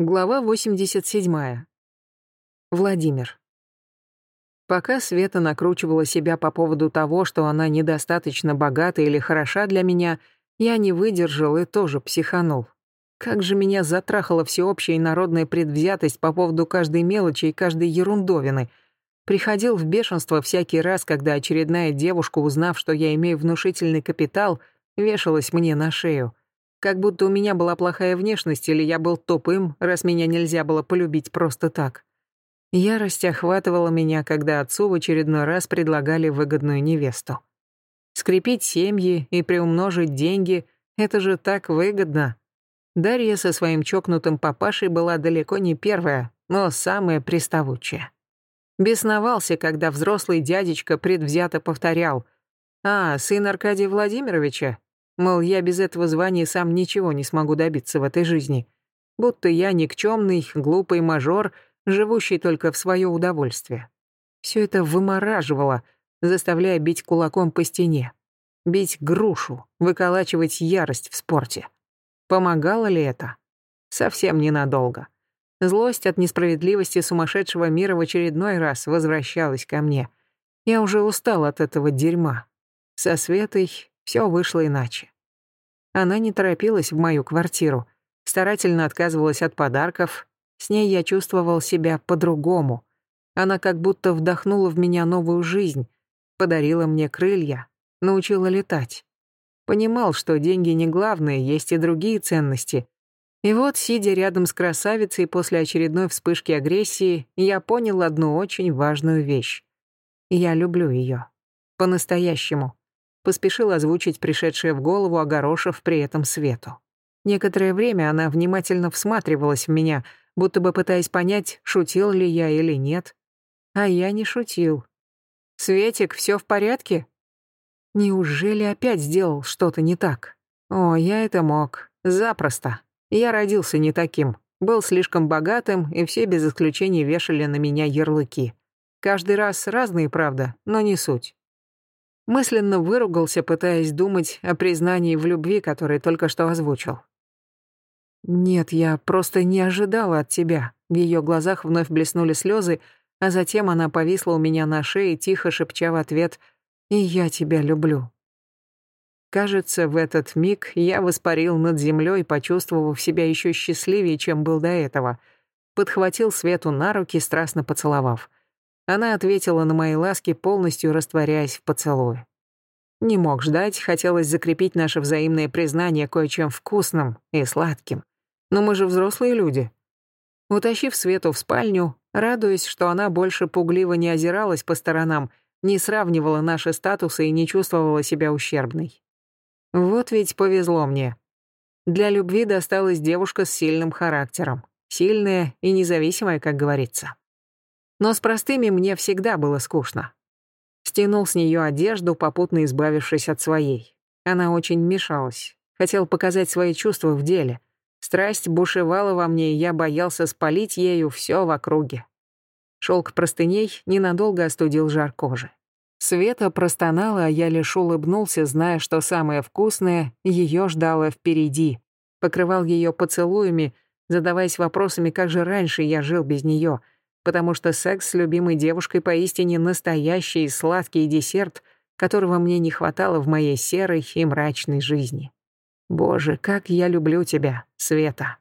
Глава 87. Владимир. Пока Света накручивала себя по поводу того, что она недостаточно богата или хороша для меня, я не выдержал и тоже психанул. Как же меня затрахала всеобщая и народная предвзятость по поводу каждой мелочи и каждой ерундовины. Приходил в бешенство всякий раз, когда очередная девушка, узнав, что я имею внушительный капитал, вешалась мне на шею. Как будто у меня была плохая внешность или я был тупым, раз меня нельзя было полюбить просто так. Ярость охватывала меня, когда отцу в очередной раз предлагали выгодную невесту. Скрепить семьи и приумножить деньги — это же так выгодно. Дарья со своим чокнутым папашей была далеко не первая, но самая приставучая. Бесновался, когда взрослый дядечка предвзято повторял «А, сын Аркадия Владимировича? Мол, я без этого звания сам ничего не смогу добиться в этой жизни. Будто я никчемный, глупый мажор, живущий только в свое удовольствие. Все это вымораживало, заставляя бить кулаком по стене. Бить грушу, выколачивать ярость в спорте. Помогало ли это? Совсем ненадолго. Злость от несправедливости сумасшедшего мира в очередной раз возвращалась ко мне. Я уже устал от этого дерьма. Со Светой все вышло иначе. Она не торопилась в мою квартиру, старательно отказывалась от подарков. С ней я чувствовал себя по-другому. Она как будто вдохнула в меня новую жизнь, подарила мне крылья, научила летать. Понимал, что деньги не главное, есть и другие ценности. И вот, сидя рядом с красавицей после очередной вспышки агрессии, я понял одну очень важную вещь. Я люблю ее. По-настоящему поспешил озвучить пришедшее в голову, огорошив при этом Свету. Некоторое время она внимательно всматривалась в меня, будто бы пытаясь понять, шутил ли я или нет. А я не шутил. «Светик, все в порядке?» Неужели опять сделал что-то не так? О, я это мог. Запросто. Я родился не таким. Был слишком богатым, и все без исключения вешали на меня ярлыки. Каждый раз разные, правда, но не суть. Мысленно выругался, пытаясь думать о признании в любви, которое только что озвучил. «Нет, я просто не ожидала от тебя». В ее глазах вновь блеснули слезы, а затем она повисла у меня на шее, тихо шепча в ответ «И я тебя люблю». Кажется, в этот миг я воспарил над землей, почувствовав себя еще счастливее, чем был до этого. Подхватил Свету на руки, страстно поцеловав. Она ответила на мои ласки, полностью растворяясь в поцелуе. Не мог ждать, хотелось закрепить наше взаимное признание кое-чем вкусным и сладким. Но мы же взрослые люди. Утащив Свету в спальню, радуясь, что она больше пугливо не озиралась по сторонам, не сравнивала наши статусы и не чувствовала себя ущербной. Вот ведь повезло мне. Для любви досталась девушка с сильным характером. Сильная и независимая, как говорится. Но с простыми мне всегда было скучно. Стянул с нее одежду, попутно избавившись от своей. Она очень мешалась. Хотел показать свои чувства в деле. Страсть бушевала во мне, и я боялся спалить ею все в округе. Шелк простыней ненадолго остудил жар кожи. Света простонала, а я лишь улыбнулся, зная, что самое вкусное ее ждало впереди. Покрывал ее поцелуями, задаваясь вопросами, как же раньше я жил без нее — потому что секс с любимой девушкой поистине настоящий сладкий десерт, которого мне не хватало в моей серой и мрачной жизни. Боже, как я люблю тебя, Света.